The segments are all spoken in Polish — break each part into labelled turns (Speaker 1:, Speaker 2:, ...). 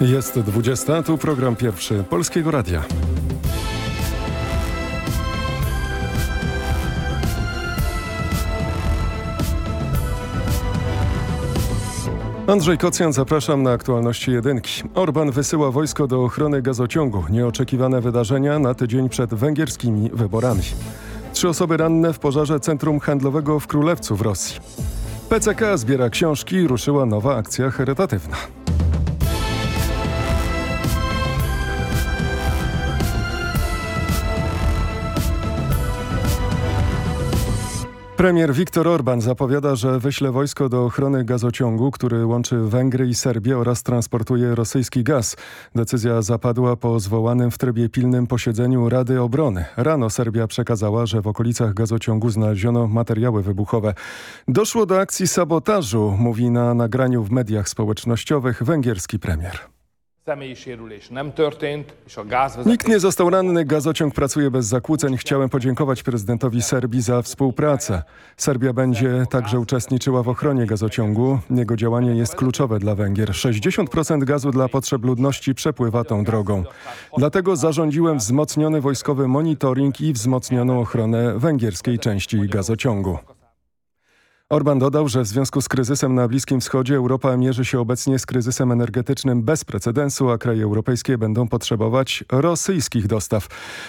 Speaker 1: Jest 20, tu program pierwszy Polskiego Radia. Andrzej Kocjan, zapraszam na aktualności jedynki. Orban wysyła wojsko do ochrony gazociągu. Nieoczekiwane wydarzenia na tydzień przed węgierskimi wyborami. Trzy osoby ranne w pożarze Centrum Handlowego w Królewcu w Rosji. PCK zbiera książki, ruszyła nowa akcja charytatywna. Premier Viktor Orban zapowiada, że wyśle wojsko do ochrony gazociągu, który łączy Węgry i Serbię oraz transportuje rosyjski gaz. Decyzja zapadła po zwołanym w trybie pilnym posiedzeniu Rady Obrony. Rano Serbia przekazała, że w okolicach gazociągu znaleziono materiały wybuchowe. Doszło do akcji sabotażu, mówi na nagraniu w mediach społecznościowych węgierski premier. Nikt nie został ranny, gazociąg pracuje bez zakłóceń. Chciałem podziękować prezydentowi Serbii za współpracę. Serbia będzie także uczestniczyła w ochronie gazociągu. Jego działanie jest kluczowe dla Węgier. 60% gazu dla potrzeb ludności przepływa tą drogą. Dlatego zarządziłem wzmocniony wojskowy monitoring i wzmocnioną ochronę węgierskiej części gazociągu. Orban dodał, że w związku z kryzysem na Bliskim Wschodzie Europa mierzy się obecnie z kryzysem energetycznym bez precedensu, a kraje europejskie będą potrzebować rosyjskich dostaw.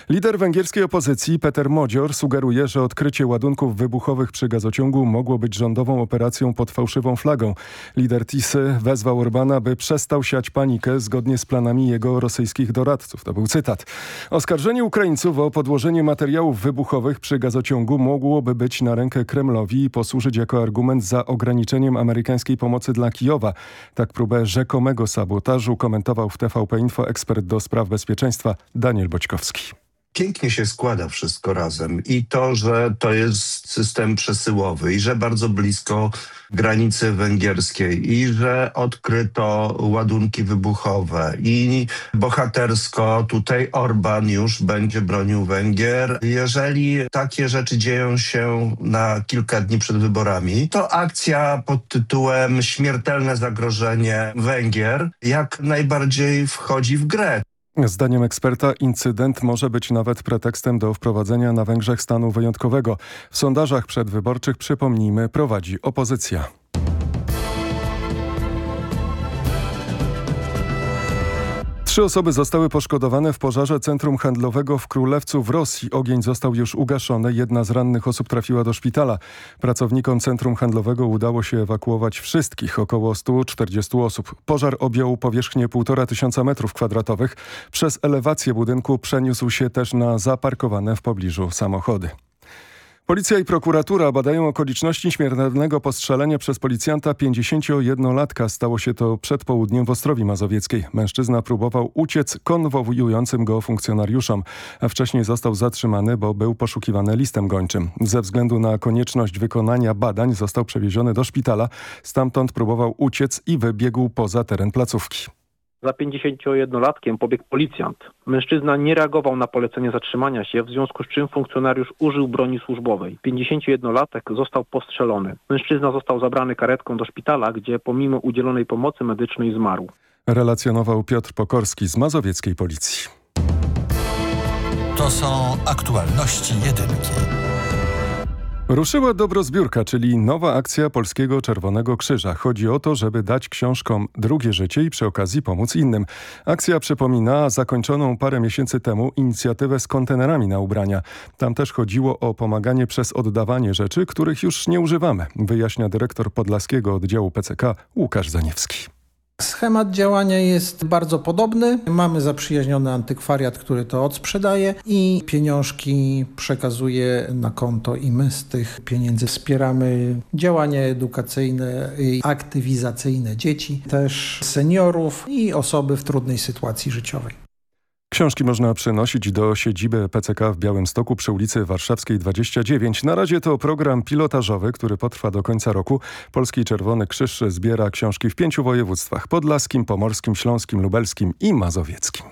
Speaker 1: Lider węgierskiej opozycji Peter Modzior sugeruje, że odkrycie ładunków wybuchowych przy gazociągu mogło być rządową operacją pod fałszywą flagą. Lider Tisy wezwał Orbana, by przestał siać panikę zgodnie z planami jego rosyjskich doradców. To był cytat. Oskarżenie Ukraińców o podłożenie materiałów wybuchowych przy gazociągu mogłoby być na rękę Kremlowi i posłużyć jako jako argument za ograniczeniem amerykańskiej pomocy dla Kijowa. Tak próbę rzekomego sabotażu komentował w TVP Info ekspert do spraw bezpieczeństwa Daniel Boćkowski
Speaker 2: pięknie się składa wszystko razem i to, że to jest system przesyłowy i że bardzo blisko granicy węgierskiej i że odkryto ładunki wybuchowe i bohatersko tutaj Orban już będzie bronił Węgier. Jeżeli takie rzeczy dzieją się na kilka dni przed wyborami, to akcja pod tytułem Śmiertelne zagrożenie Węgier jak najbardziej wchodzi w grę.
Speaker 1: Zdaniem eksperta incydent może być nawet pretekstem do wprowadzenia na Węgrzech stanu wyjątkowego. W sondażach przedwyborczych, przypomnijmy, prowadzi opozycja. Trzy osoby zostały poszkodowane w pożarze centrum handlowego w Królewcu w Rosji. Ogień został już ugaszony. Jedna z rannych osób trafiła do szpitala. Pracownikom centrum handlowego udało się ewakuować wszystkich, około 140 osób. Pożar objął powierzchnię 1,5 tysiąca metrów kwadratowych. Przez elewację budynku przeniósł się też na zaparkowane w pobliżu samochody. Policja i prokuratura badają okoliczności śmiertelnego postrzelenia przez policjanta 51-latka. Stało się to przed południem w Ostrowi Mazowieckiej. Mężczyzna próbował uciec konwojującym go funkcjonariuszom, a wcześniej został zatrzymany, bo był poszukiwany listem gończym. Ze względu na konieczność wykonania badań został przewieziony do szpitala. Stamtąd próbował uciec i wybiegł poza teren placówki.
Speaker 3: Za 51-latkiem pobiegł policjant. Mężczyzna nie reagował na polecenie zatrzymania się, w związku z czym funkcjonariusz użył broni służbowej. 51-latek został postrzelony. Mężczyzna został zabrany karetką do szpitala, gdzie pomimo udzielonej pomocy medycznej zmarł.
Speaker 1: Relacjonował Piotr Pokorski z Mazowieckiej Policji.
Speaker 4: To są aktualności jedynki.
Speaker 1: Ruszyła Dobrozbiórka, czyli nowa akcja Polskiego Czerwonego Krzyża. Chodzi o to, żeby dać książkom drugie życie i przy okazji pomóc innym. Akcja przypomina zakończoną parę miesięcy temu inicjatywę z kontenerami na ubrania. Tam też chodziło o pomaganie przez oddawanie rzeczy, których już nie używamy, wyjaśnia dyrektor Podlaskiego Oddziału PCK Łukasz Zaniewski.
Speaker 5: Schemat działania jest bardzo podobny. Mamy zaprzyjaźniony antykwariat, który to odsprzedaje i pieniążki przekazuje na konto i my z tych pieniędzy wspieramy działania edukacyjne i aktywizacyjne dzieci, też seniorów i osoby w trudnej sytuacji życiowej.
Speaker 1: Książki można przynosić do siedziby PCK w Białymstoku przy ulicy Warszawskiej 29. Na razie to program pilotażowy, który potrwa do końca roku. Polski Czerwony Krzyż zbiera książki w pięciu województwach. Podlaskim, Pomorskim, Śląskim, Lubelskim i Mazowieckim.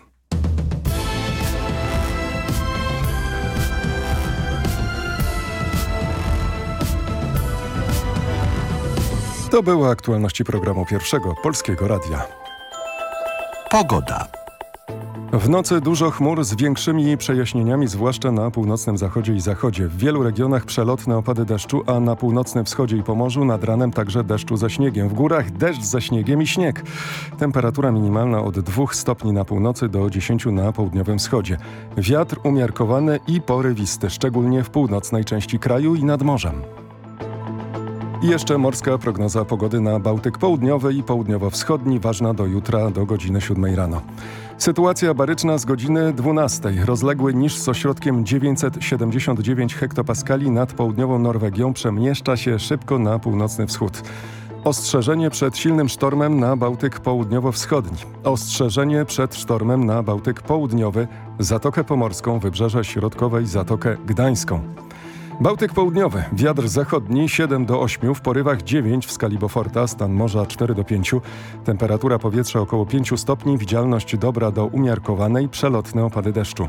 Speaker 1: To były aktualności programu Pierwszego Polskiego Radia.
Speaker 6: Pogoda.
Speaker 1: W nocy dużo chmur z większymi przejaśnieniami, zwłaszcza na północnym zachodzie i zachodzie. W wielu regionach przelotne opady deszczu, a na północnym wschodzie i Pomorzu nad ranem także deszczu ze śniegiem. W górach deszcz ze śniegiem i śnieg. Temperatura minimalna od 2 stopni na północy do 10 na południowym wschodzie. Wiatr umiarkowany i porywisty, szczególnie w północnej części kraju i nad morzem. I jeszcze morska prognoza pogody na Bałtyk Południowy i Południowo-Wschodni, ważna do jutra do godziny 7 rano. Sytuacja baryczna z godziny 12. Rozległy niż z ośrodkiem 979 hektopaskali nad południową Norwegią przemieszcza się szybko na północny wschód. Ostrzeżenie przed silnym sztormem na Bałtyk Południowo-Wschodni. Ostrzeżenie przed sztormem na Bałtyk Południowy, Zatokę Pomorską, Wybrzeże Środkowe i Zatokę Gdańską. Bałtyk Południowy, wiatr zachodni 7 do 8, w porywach 9 w skali Beauforta, stan morza 4 do 5, temperatura powietrza około 5 stopni, widzialność dobra do umiarkowanej, przelotne opady deszczu.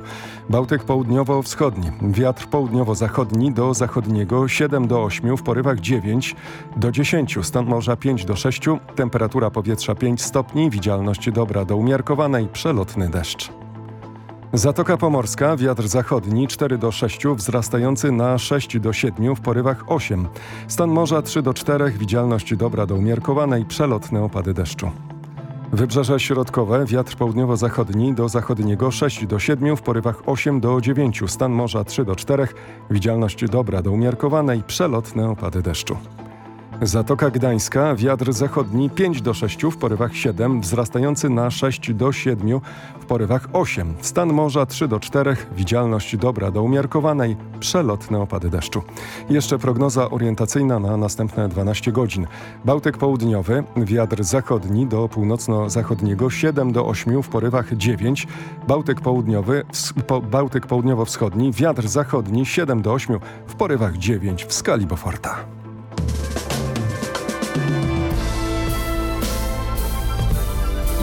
Speaker 1: Bałtyk Południowo-Wschodni, wiatr południowo-zachodni do zachodniego 7 do 8, w porywach 9 do 10, stan morza 5 do 6, temperatura powietrza 5 stopni, widzialność dobra do umiarkowanej, przelotny deszcz. Zatoka Pomorska, wiatr zachodni 4 do 6, wzrastający na 6 do 7, w porywach 8. Stan morza 3 do 4, widzialność dobra do umiarkowanej, przelotne opady deszczu. Wybrzeże środkowe, wiatr południowo-zachodni do zachodniego 6 do 7, w porywach 8 do 9, stan morza 3 do 4, widzialność dobra do umiarkowanej, przelotne opady deszczu. Zatoka Gdańska, wiatr zachodni 5 do 6, w porywach 7, wzrastający na 6 do 7, w porywach 8. Stan morza 3 do 4, widzialność dobra do umiarkowanej, przelotne opady deszczu. Jeszcze prognoza orientacyjna na następne 12 godzin. Bałtyk południowy, wiatr zachodni do północno-zachodniego 7 do 8, w porywach 9. Bałtyk południowy, po, Bałtyk południowo-wschodni, wiatr zachodni 7 do 8, w porywach 9 w skali Beauforta.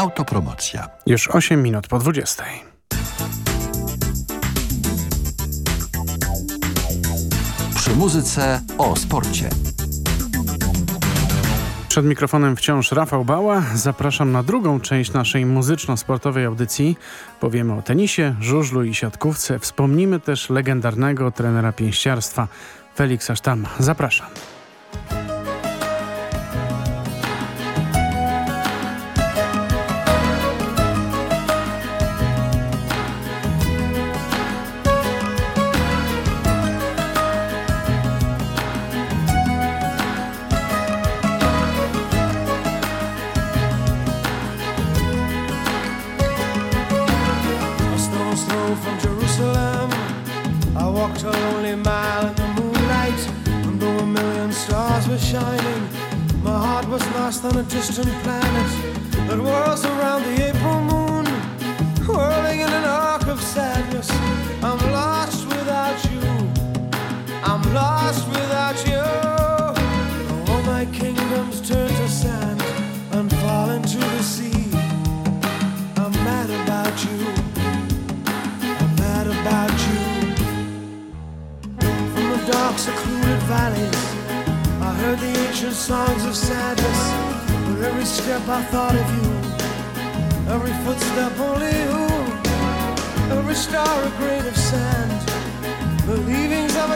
Speaker 6: Autopromocja.
Speaker 7: Już 8 minut po 20.
Speaker 6: Przy muzyce o sporcie.
Speaker 7: Przed mikrofonem wciąż Rafał Bała. Zapraszam na drugą część naszej muzyczno-sportowej audycji. Powiemy o tenisie, żużlu i siatkówce. Wspomnimy też legendarnego trenera pięściarstwa Feliksa Sztama. Zapraszam.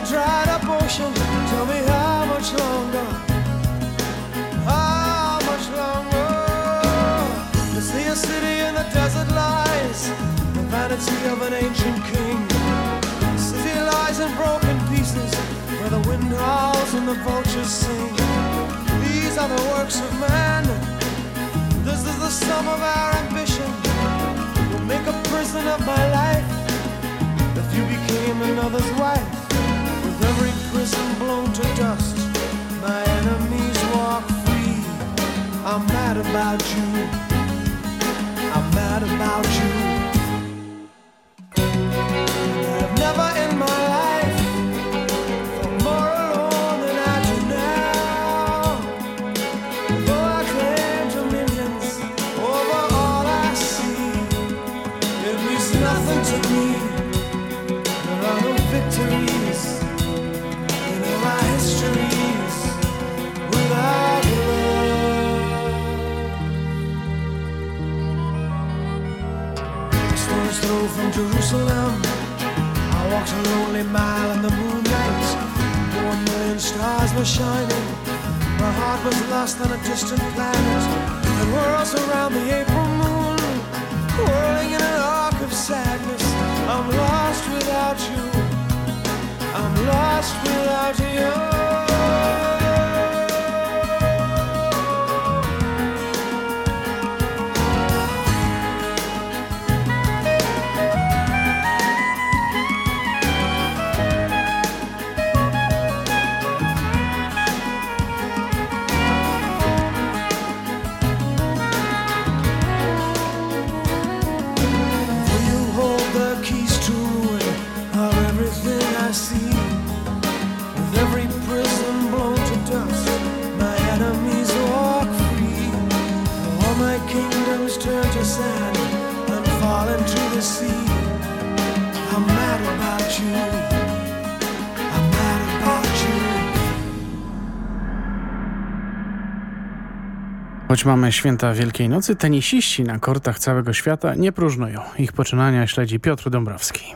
Speaker 8: Dried up ocean. Tell me how much longer? How much longer? To see a city in the desert lies. The
Speaker 7: legacy of an ancient king. City lies in broken pieces where the wind howls and the vultures sing. These are the works of man. This is the sum of our ambition. Will make a prison of my life if you became another's wife. Blown to dust, my enemies walk free. I'm mad about you. I'm mad about you. Lost on a distant planet. And whirls around the April moon, whirling in an arc of sadness. I'm lost without you. I'm lost without you. Sand and fall into the sea. I'm mad about you. I'm mad about you.
Speaker 6: Choć mamy święta Wielkiej Nocy, tenisiści na kortach całego świata nie próżnują. Ich poczynania śledzi Piotr Dąbrowski.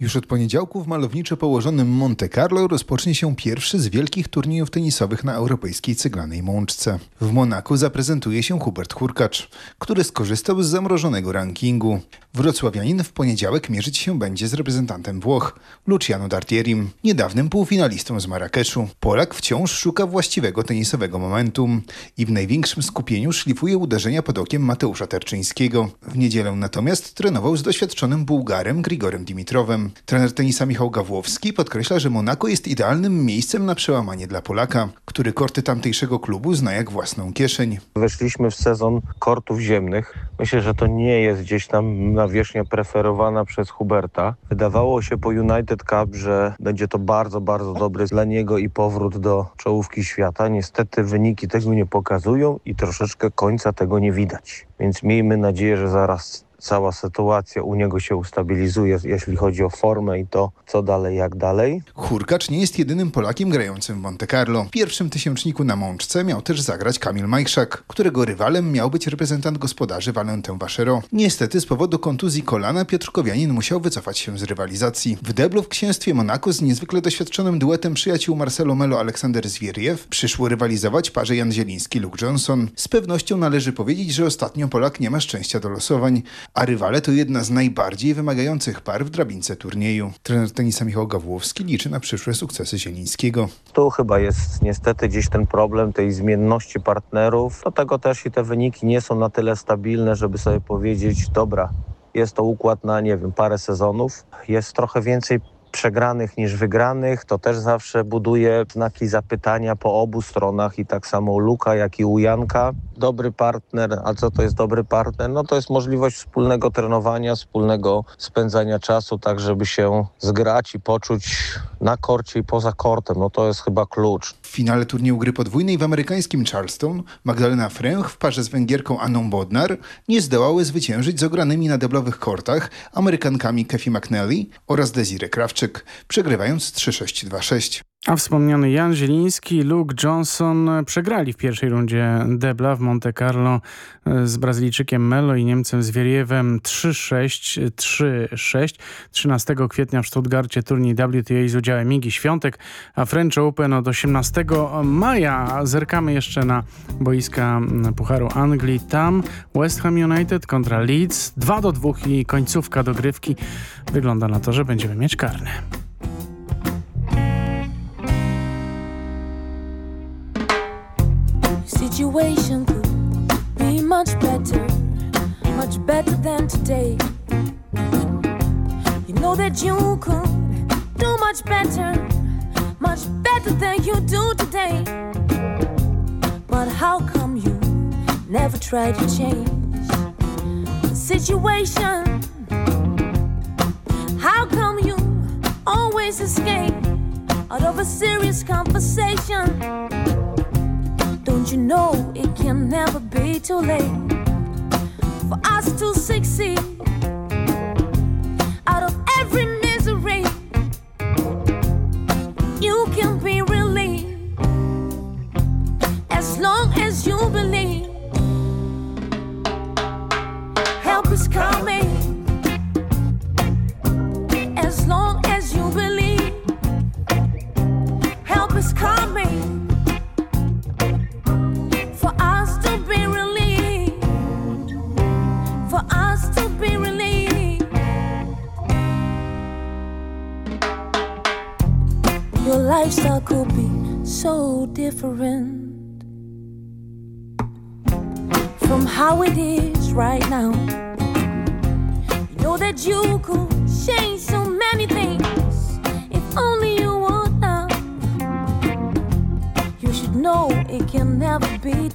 Speaker 9: Już od poniedziałku w malowniczo położonym Monte Carlo rozpocznie się pierwszy z wielkich turniejów tenisowych na europejskiej ceglanej mączce. W Monaku zaprezentuje się Hubert Hurkacz, który skorzystał z zamrożonego rankingu. Wrocławianin w poniedziałek mierzyć się będzie z reprezentantem Włoch, Luciano Dartierim, niedawnym półfinalistą z Marrakeszu. Polak wciąż szuka właściwego tenisowego momentum i w największym skupieniu szlifuje uderzenia pod okiem Mateusza Terczyńskiego. W niedzielę natomiast trenował z doświadczonym Bułgarem Grigorem Dimitrowem. Trener tenisa Michał Gawłowski podkreśla, że Monako jest idealnym miejscem na przełamanie dla Polaka, który korty tamtejszego klubu zna jak własną kieszeń.
Speaker 10: Weszliśmy w sezon kortów ziemnych. Myślę, że to nie jest gdzieś tam nawierzchnia preferowana przez Huberta. Wydawało się po United Cup, że będzie to bardzo, bardzo dobry dla niego i powrót do czołówki świata. Niestety wyniki tego nie pokazują i troszeczkę końca tego nie widać. Więc miejmy nadzieję, że zaraz cała sytuacja u niego się ustabilizuje, jeśli chodzi o formę i to, co dalej, jak dalej.
Speaker 9: Hurkacz nie jest jedynym Polakiem grającym w Monte Carlo. W pierwszym tysięczniku na Mączce miał też zagrać Kamil Majszak, którego rywalem miał być reprezentant gospodarzy Valentin Vachero. Niestety z powodu kontuzji kolana Piotrkowianin musiał wycofać się z rywalizacji. W deblu w księstwie Monako z niezwykle doświadczonym duetem przyjaciół Marcelo Melo Aleksander Zwieriew przyszło rywalizować parze Jan Zieliński-Luke Johnson. Z pewnością należy powiedzieć, że ostatnio Polak nie ma szczęścia do losowań, a rywale to jedna z najbardziej wymagających par w drabince turnieju. Trener tenisa Michał Gawłowski liczy na przyszłe sukcesy Zielińskiego.
Speaker 10: Tu chyba jest niestety gdzieś ten problem tej zmienności partnerów. Do tego też i te wyniki nie są na tyle stabilne, żeby sobie powiedzieć, dobra, jest to układ na, nie wiem, parę sezonów. Jest trochę więcej przegranych niż wygranych. To też zawsze buduje znaki zapytania po obu stronach i tak samo Luka, jak i u Janka. Dobry partner, a co to jest dobry partner? No to jest możliwość wspólnego trenowania, wspólnego spędzania czasu, tak żeby się zgrać i poczuć na korcie i poza kortem. No to jest chyba klucz.
Speaker 9: Finale turnieju gry podwójnej w amerykańskim Charleston Magdalena Fręch w parze z Węgierką Anną Bodnar nie zdołały zwyciężyć z ogranymi na deblowych kortach Amerykankami Kefi McNally oraz Desiree Krawczyk, przegrywając 3-6-2-6.
Speaker 6: A wspomniany Jan Zieliński i Luke Johnson przegrali w pierwszej rundzie debla w Monte Carlo e, z Brazylijczykiem Melo i Niemcem Zwieriewem 3-6, 3-6. 13 kwietnia w Stuttgarcie turniej WTA z udziałem Migi Świątek, a French Open od 18 maja. Zerkamy jeszcze na boiska Pucharu Anglii. Tam West Ham United kontra Leeds 2 do 2 i końcówka dogrywki. Wygląda na to, że będziemy mieć karne.
Speaker 11: Situation could be much better, much better than today. You know that you could do much better, much better than you do today. But how come you never try to change the situation? How come you always escape out of a serious conversation? Don't you know it can never be too late for us to succeed?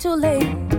Speaker 11: Too late.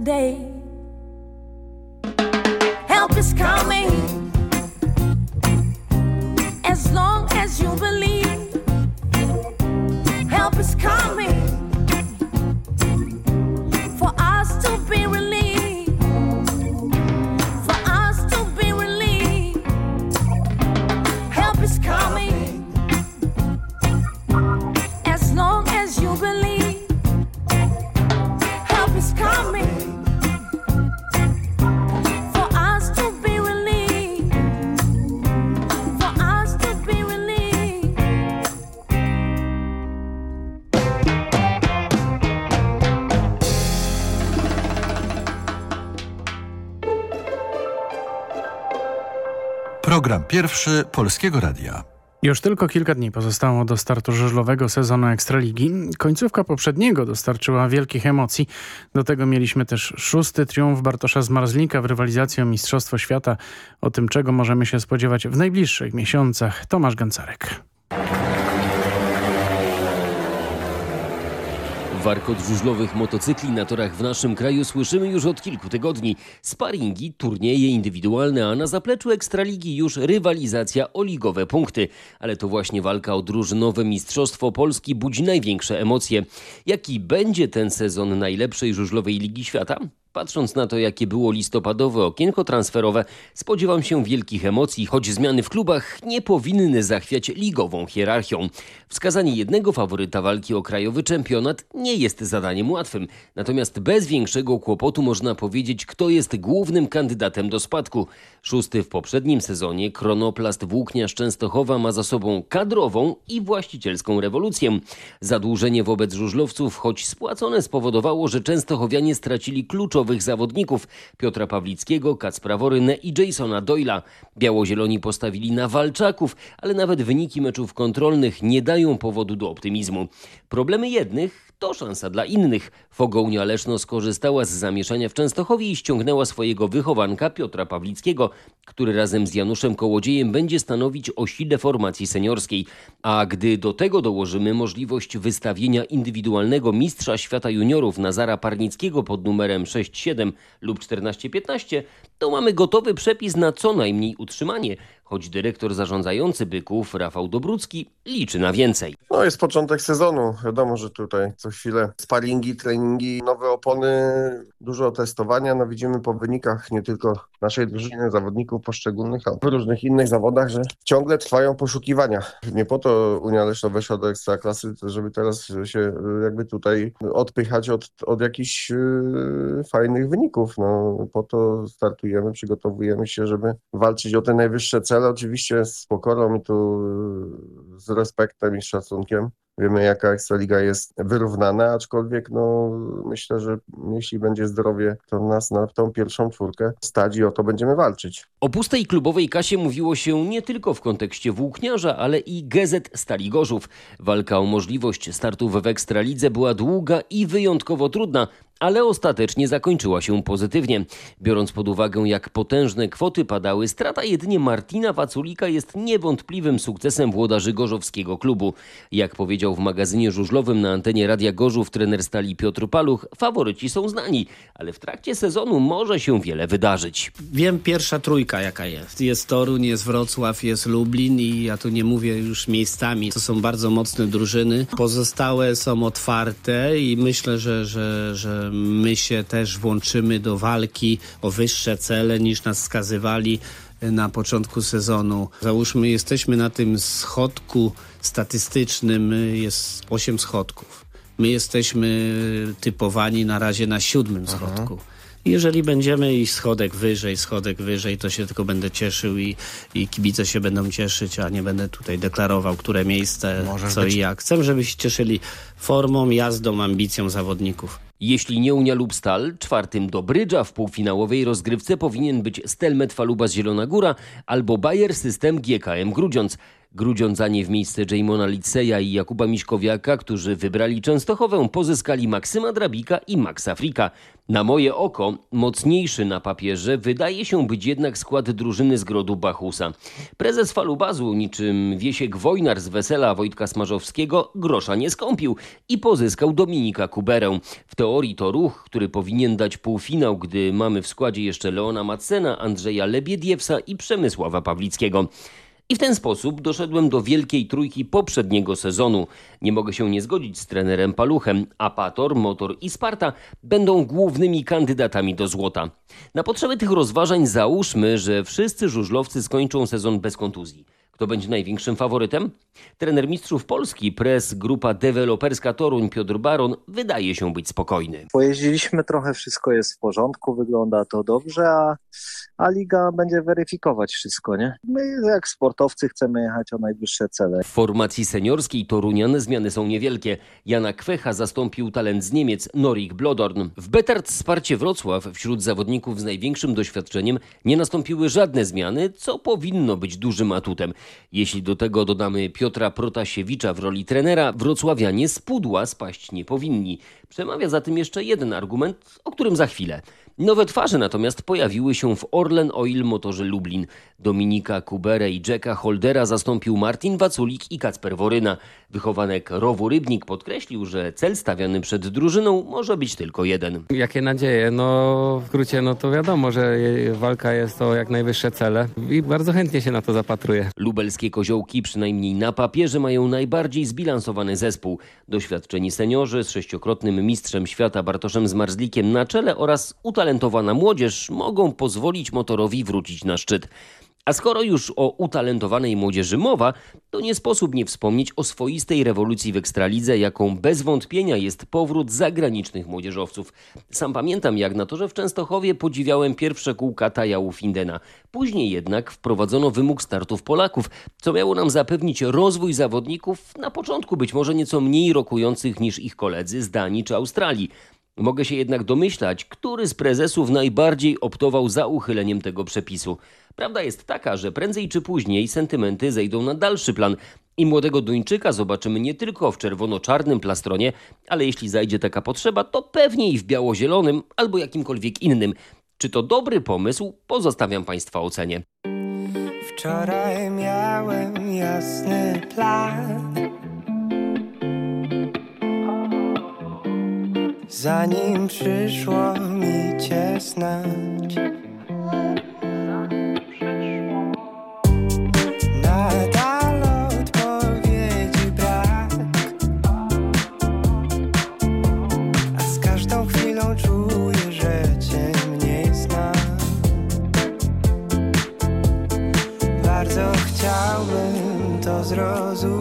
Speaker 11: Today
Speaker 4: Program pierwszy Polskiego Radia.
Speaker 6: Już tylko kilka dni pozostało do startu żużlowego sezonu Ekstraligi. Końcówka poprzedniego dostarczyła wielkich emocji. Do tego mieliśmy też szósty triumf Bartosza Zmarzlika w rywalizacji o Mistrzostwo Świata. O tym, czego możemy się spodziewać w najbliższych miesiącach. Tomasz Gancarek.
Speaker 12: Warkot żużlowych motocykli na torach w naszym kraju słyszymy już od kilku tygodni. Sparingi, turnieje indywidualne, a na zapleczu Ekstraligi już rywalizacja o ligowe punkty. Ale to właśnie walka o drużynowe Mistrzostwo Polski budzi największe emocje. Jaki będzie ten sezon najlepszej żużlowej Ligi Świata? Patrząc na to, jakie było listopadowe okienko transferowe, spodziewam się wielkich emocji, choć zmiany w klubach nie powinny zachwiać ligową hierarchią. Wskazanie jednego faworyta walki o krajowy czempionat nie jest zadaniem łatwym, natomiast bez większego kłopotu można powiedzieć, kto jest głównym kandydatem do spadku. Szósty w poprzednim sezonie Kronoplast Włókniarz Częstochowa ma za sobą kadrową i właścicielską rewolucję. Zadłużenie wobec żużlowców, choć spłacone, spowodowało, że Częstochowianie stracili zawodników Piotra Pawlickiego, Kacpra Worynę i Jasona Doyla. Białozieloni postawili na walczaków, ale nawet wyniki meczów kontrolnych nie dają powodu do optymizmu. Problemy jednych to szansa dla innych. Fogołnia Leszno skorzystała z zamieszania w Częstochowie i ściągnęła swojego wychowanka Piotra Pawlickiego, który razem z Januszem Kołodziejem będzie stanowić o sile formacji seniorskiej. A gdy do tego dołożymy możliwość wystawienia indywidualnego mistrza świata juniorów Nazara Parnickiego pod numerem 6-7 lub 14-15, to mamy gotowy przepis na co najmniej utrzymanie, choć dyrektor zarządzający Byków, Rafał Dobrucki, liczy na więcej.
Speaker 13: No jest początek sezonu. Wiadomo, że tutaj co chwilę sparingi, treningi, nowe opony, dużo testowania. No widzimy po wynikach nie tylko naszej drużyny, zawodników poszczególnych, ale w różnych innych zawodach, że ciągle trwają poszukiwania. Nie po to Unia Leszno weszła do Ekstraklasy, żeby teraz się jakby tutaj odpychać od, od jakichś yy, fajnych wyników. No po to startujemy, przygotowujemy się, żeby walczyć o te najwyższe cele. Oczywiście z pokorą i tu yy, z respektem i szacunkiem. Wiemy, jaka Ekstraliga jest wyrównana, aczkolwiek no, myślę, że jeśli będzie zdrowie, to nas na tą pierwszą czwórkę stać i o to będziemy walczyć.
Speaker 12: O pustej klubowej kasie mówiło się nie tylko w kontekście włókniarza, ale i GZ Stali Gorzów. Walka o możliwość startów w Ekstralidze była długa i wyjątkowo trudna, ale ostatecznie zakończyła się pozytywnie. Biorąc pod uwagę, jak potężne kwoty padały, strata jedynie Martina Waculika jest niewątpliwym sukcesem włodarzy gorzowskiego klubu. Jak powiedział w magazynie żużlowym na antenie Radia Gorzów trener stali Piotr Paluch, faworyci są znani, ale w trakcie sezonu może się wiele wydarzyć.
Speaker 14: Wiem pierwsza trójka jaka jest. Jest Toruń, jest Wrocław, jest Lublin i ja tu nie mówię już miejscami. To są bardzo mocne drużyny. Pozostałe są otwarte i myślę, że, że, że my się też włączymy do walki o wyższe cele niż nas wskazywali na początku sezonu. Załóżmy, jesteśmy na tym schodku statystycznym, jest 8 schodków. My jesteśmy typowani na razie na siódmym schodku. Jeżeli będziemy iść schodek wyżej, schodek wyżej, to się tylko będę cieszył i, i kibice się będą cieszyć, a nie będę tutaj deklarował, które miejsce,
Speaker 6: Możesz
Speaker 14: co
Speaker 6: być-
Speaker 14: i jak. Chcę, żeby się cieszyli formą, jazdą, ambicją zawodników.
Speaker 12: Jeśli nie Unia lub Stal, czwartym do Brydża w półfinałowej rozgrywce powinien być Stelmet Faluba z Zielona Góra albo Bayer System GKM Grudziądz. Grudziądzanie w miejsce Jejmona Liceja i Jakuba Miśkowiaka, którzy wybrali Częstochowę, pozyskali Maksyma Drabika i Maxa Frika. Na moje oko, mocniejszy na papierze wydaje się być jednak skład drużyny z grodu Bachusa. Prezes Falubazu, niczym Wiesiek Wojnar z Wesela Wojtka Smarzowskiego, grosza nie skąpił i pozyskał Dominika Kuberę. W teorii to ruch, który powinien dać półfinał, gdy mamy w składzie jeszcze Leona Matsena, Andrzeja Lebiediewsa i Przemysława Pawlickiego. I w ten sposób doszedłem do wielkiej trójki poprzedniego sezonu. Nie mogę się nie zgodzić z trenerem Paluchem. Apator, Motor i Sparta będą głównymi kandydatami do złota. Na potrzeby tych rozważań załóżmy, że wszyscy żużlowcy skończą sezon bez kontuzji. Kto będzie największym faworytem? Trener mistrzów Polski, pres grupa deweloperska Toruń Piotr Baron wydaje się być spokojny.
Speaker 15: Pojeździliśmy trochę, wszystko jest w porządku, wygląda to dobrze, a, a liga będzie weryfikować wszystko, nie? My jak sportowcy chcemy jechać o najwyższe cele.
Speaker 12: W formacji seniorskiej Torunian zmiany są niewielkie. Jana Kwecha zastąpił talent z Niemiec Norik Blodorn. W Betard Sparcie Wrocław wśród zawodników z największym doświadczeniem nie nastąpiły żadne zmiany, co powinno być dużym atutem. Jeśli do tego dodamy Piotra Protasiewicza w roli trenera, wrocławianie z pudła spaść nie powinni. Przemawia za tym jeszcze jeden argument, o którym za chwilę. Nowe twarze natomiast pojawiły się w Orlen Oil Motorze Lublin. Dominika Kuberę i Jacka Holdera zastąpił Martin Waculik i Kacper Woryna. Wychowanek Rowu Rybnik podkreślił, że cel stawiany przed drużyną może być tylko jeden.
Speaker 16: Jakie nadzieje? No w skrócie, no to wiadomo, że walka jest o jak najwyższe cele i bardzo chętnie się na to zapatruję.
Speaker 12: Lubelskie koziołki przynajmniej na papierze mają najbardziej zbilansowany zespół. Doświadczeni seniorzy z sześciokrotnym mistrzem świata Bartoszem Zmarzlikiem na czele oraz utalentowana młodzież mogą pozwolić motorowi wrócić na szczyt. A skoro już o utalentowanej młodzieży mowa, to nie sposób nie wspomnieć o swoistej rewolucji w Ekstralidze, jaką bez wątpienia jest powrót zagranicznych młodzieżowców. Sam pamiętam, jak na torze w Częstochowie podziwiałem pierwsze kółka Tajału Findena. Później jednak wprowadzono wymóg startów Polaków, co miało nam zapewnić rozwój zawodników, na początku być może nieco mniej rokujących niż ich koledzy z Danii czy Australii. Mogę się jednak domyślać, który z prezesów najbardziej optował za uchyleniem tego przepisu. Prawda jest taka, że prędzej czy później sentymenty zejdą na dalszy plan i młodego Duńczyka zobaczymy nie tylko w czerwono-czarnym plastronie, ale jeśli zajdzie taka potrzeba, to pewnie i w biało-zielonym albo jakimkolwiek innym. Czy to dobry pomysł? Pozostawiam Państwa ocenie.
Speaker 17: Wczoraj miałem jasny plan. Zanim przyszło mi cię znać. Nadal odpowiedzi brak. A z każdą chwilą czuję, że cię mniej. Bardzo chciałbym to zrozumieć.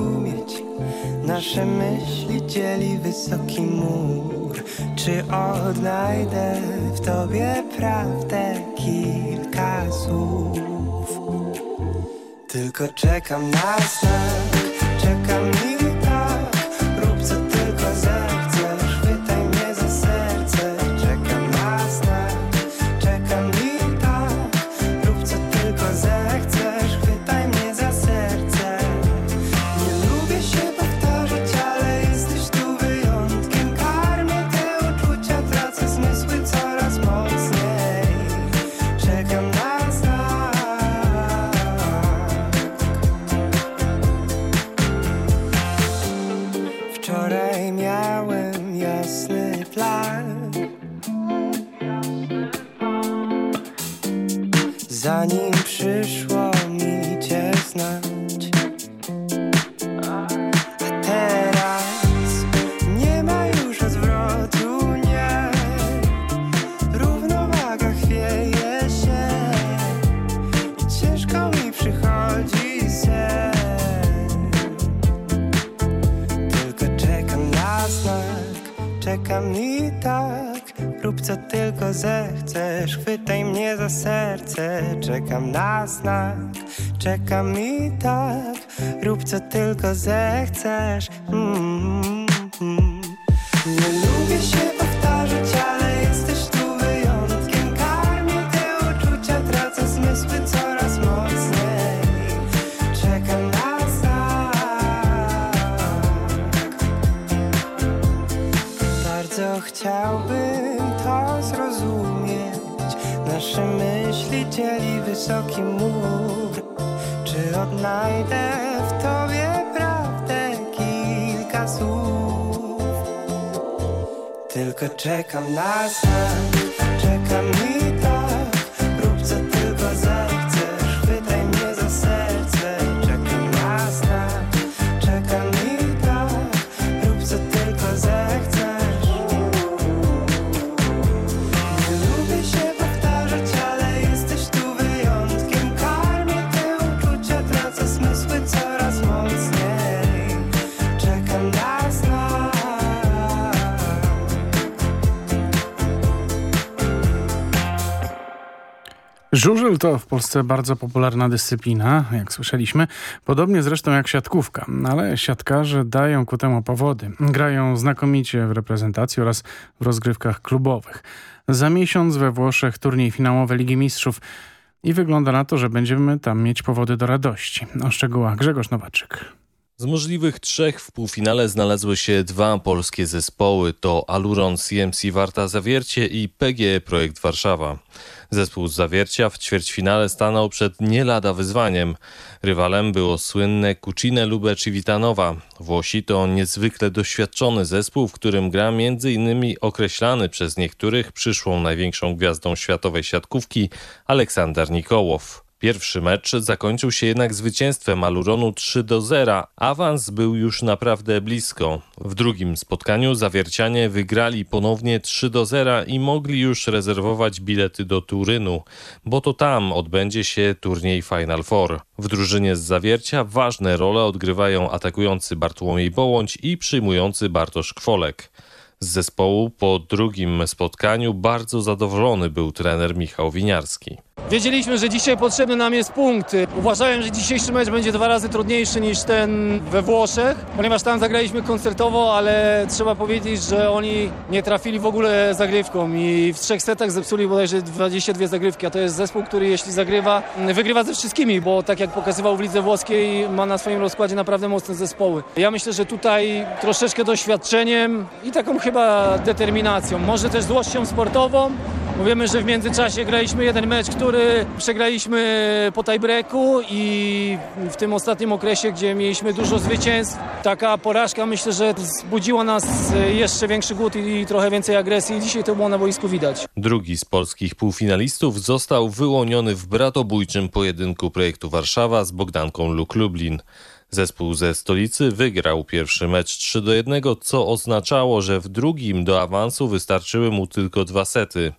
Speaker 17: Nasze myśli dzieli wysoki mur. Czy odnajdę w tobie prawdę kilka słów? Tylko czekam na znak, czekam tylko zechcesz. Tylko czekam
Speaker 6: Żużel to w Polsce bardzo popularna dyscyplina, jak słyszeliśmy, podobnie zresztą jak siatkówka, ale siatkarze dają ku temu powody. Grają znakomicie w reprezentacji oraz w rozgrywkach klubowych. Za miesiąc we Włoszech turniej finałowy Ligi Mistrzów i wygląda na to, że będziemy tam mieć powody do radości. O szczegółach Grzegorz Nowaczyk.
Speaker 18: Z możliwych trzech w półfinale znalazły się dwa polskie zespoły. To Aluron CMC Warta Zawiercie i PGE Projekt Warszawa. Zespół z Zawiercia w ćwierćfinale stanął przed nie lada wyzwaniem. Rywalem było słynne Cucine Lube Civitanowa. Włosi to niezwykle doświadczony zespół, w którym gra m.in. określany przez niektórych przyszłą największą gwiazdą światowej siatkówki Aleksander Nikołow. Pierwszy mecz zakończył się jednak zwycięstwem Aluronu 3 do 0. Awans był już naprawdę blisko. W drugim spotkaniu zawiercianie wygrali ponownie 3 do 0 i mogli już rezerwować bilety do Turynu, bo to tam odbędzie się turniej Final Four. W drużynie z zawiercia ważne role odgrywają atakujący Bartłomiej Bołądź i przyjmujący Bartosz Kwolek. Z zespołu po drugim spotkaniu bardzo zadowolony był trener Michał Winiarski.
Speaker 19: Wiedzieliśmy, że dzisiaj potrzebny nam jest punkt. Uważałem, że dzisiejszy mecz będzie dwa razy trudniejszy niż ten we Włoszech, ponieważ tam zagraliśmy koncertowo, ale trzeba powiedzieć, że oni nie trafili w ogóle zagrywką i w trzech setach zepsuli bodajże 22 zagrywki, a to jest zespół, który jeśli zagrywa, wygrywa ze wszystkimi, bo tak jak pokazywał w lidze włoskiej, ma na swoim rozkładzie naprawdę mocne zespoły. Ja myślę, że tutaj troszeczkę doświadczeniem i taką chyba determinacją, może też złością sportową, Mówimy, że w międzyczasie graliśmy jeden mecz, który przegraliśmy po tiebreaku i w tym ostatnim okresie, gdzie mieliśmy dużo zwycięstw, taka porażka myślę, że zbudziła nas jeszcze większy głód i trochę więcej agresji. Dzisiaj to było na boisku widać.
Speaker 18: Drugi z polskich półfinalistów został wyłoniony w bratobójczym pojedynku projektu Warszawa z Bogdanką Luk Lublin. Zespół ze stolicy wygrał pierwszy mecz 3 do 1, co oznaczało, że w drugim do awansu wystarczyły mu tylko dwa sety.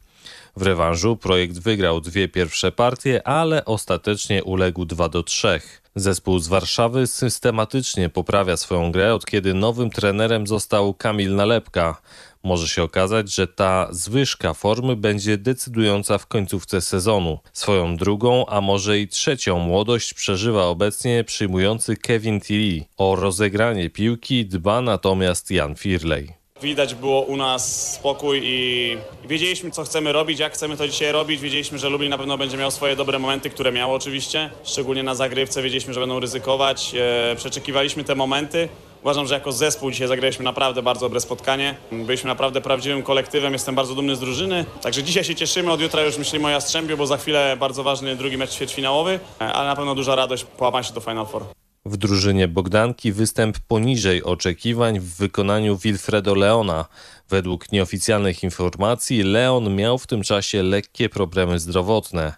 Speaker 18: W rewanżu projekt wygrał dwie pierwsze partie, ale ostatecznie uległ 2 do 3. Zespół z Warszawy systematycznie poprawia swoją grę, od kiedy nowym trenerem został Kamil Nalepka. Może się okazać, że ta zwyżka formy będzie decydująca w końcówce sezonu. Swoją drugą, a może i trzecią młodość przeżywa obecnie przyjmujący Kevin Tilly. O rozegranie piłki dba natomiast Jan Firley.
Speaker 20: Widać było u nas spokój i wiedzieliśmy, co chcemy robić, jak chcemy to dzisiaj robić. Wiedzieliśmy, że Lublin na pewno będzie miał swoje dobre momenty, które miało oczywiście. Szczególnie na zagrywce wiedzieliśmy, że będą ryzykować. E, przeczekiwaliśmy te momenty. Uważam, że jako zespół dzisiaj zagraliśmy naprawdę bardzo dobre spotkanie. Byliśmy naprawdę prawdziwym kolektywem, jestem bardzo dumny z drużyny. Także dzisiaj się cieszymy, od jutra już myślimy o Jastrzębiu, bo za chwilę bardzo ważny drugi mecz ćwierćfinałowy, e, ale na pewno duża radość połapania się do Final Four.
Speaker 18: W drużynie Bogdanki występ poniżej oczekiwań w wykonaniu Wilfredo Leona. Według nieoficjalnych informacji Leon miał w tym czasie lekkie problemy zdrowotne.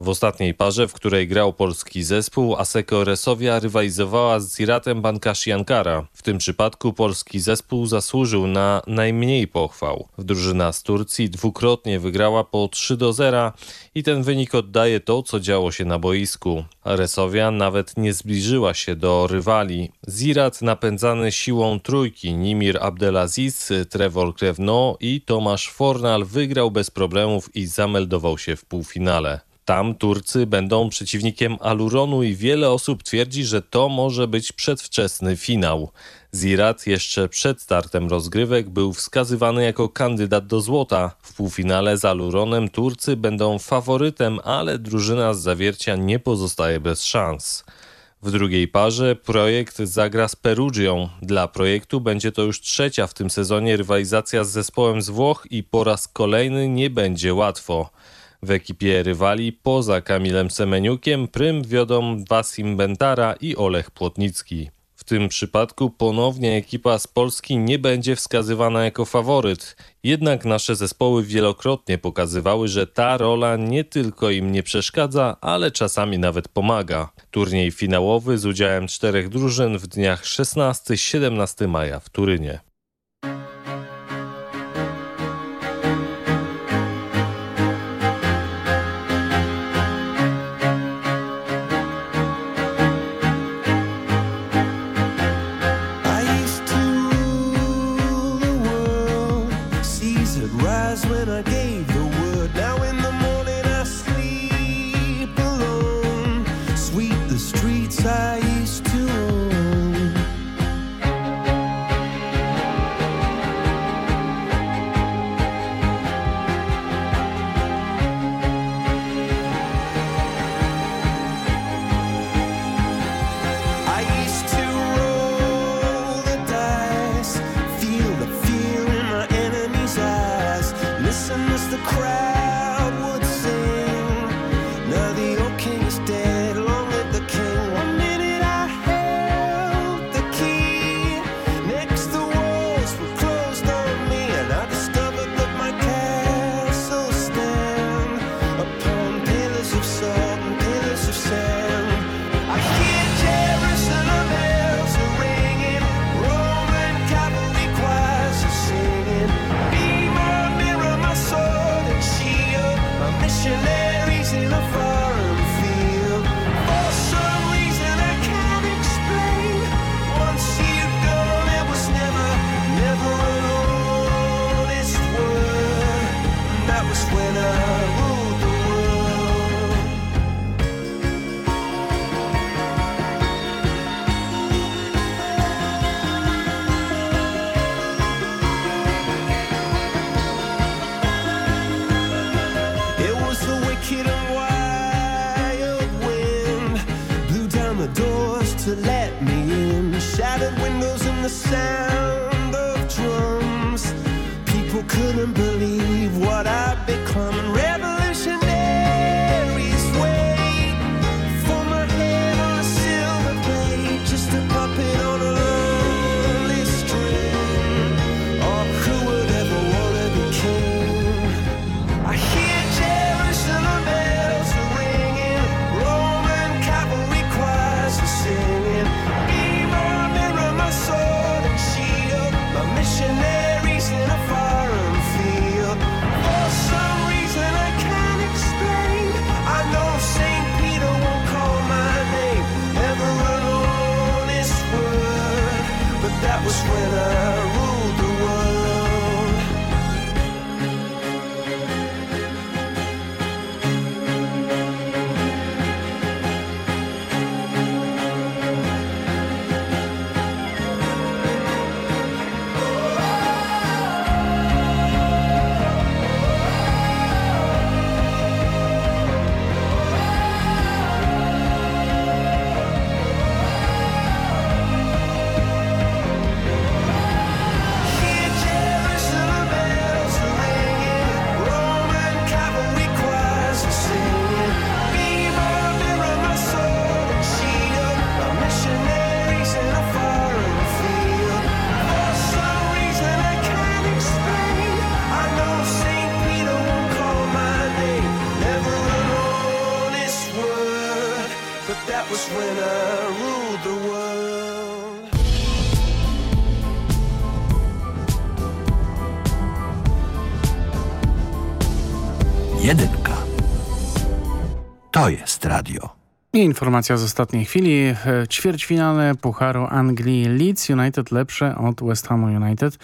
Speaker 18: W ostatniej parze, w której grał polski zespół, Aseko Resowia rywalizowała z Ziratem Bankashi Ankara. W tym przypadku polski zespół zasłużył na najmniej pochwał. Drużyna z Turcji dwukrotnie wygrała po 3 do 0 i ten wynik oddaje to, co działo się na boisku. Resowia nawet nie zbliżyła się do rywali. Zirat napędzany siłą trójki Nimir Abdelaziz, Trevor Krewno i Tomasz Fornal wygrał bez problemów i zameldował się w półfinale. Tam Turcy będą przeciwnikiem Aluronu i wiele osób twierdzi, że to może być przedwczesny finał. Zirat jeszcze przed startem rozgrywek był wskazywany jako kandydat do złota. W półfinale z Aluronem Turcy będą faworytem, ale drużyna z zawiercia nie pozostaje bez szans. W drugiej parze projekt zagra z Perugią. Dla projektu będzie to już trzecia w tym sezonie rywalizacja z zespołem z Włoch i po raz kolejny nie będzie łatwo. W ekipie rywali poza Kamilem Semeniukiem prym wiodą Wasim Bentara i Olech Płotnicki. W tym przypadku ponownie ekipa z Polski nie będzie wskazywana jako faworyt. Jednak nasze zespoły wielokrotnie pokazywały, że ta rola nie tylko im nie przeszkadza, ale czasami nawet pomaga. Turniej finałowy z udziałem czterech drużyn w dniach 16-17 maja w Turynie.
Speaker 17: I
Speaker 6: informacja z ostatniej chwili. Ćwierćfinale Pucharu Anglii Leeds United lepsze od West Hamu United.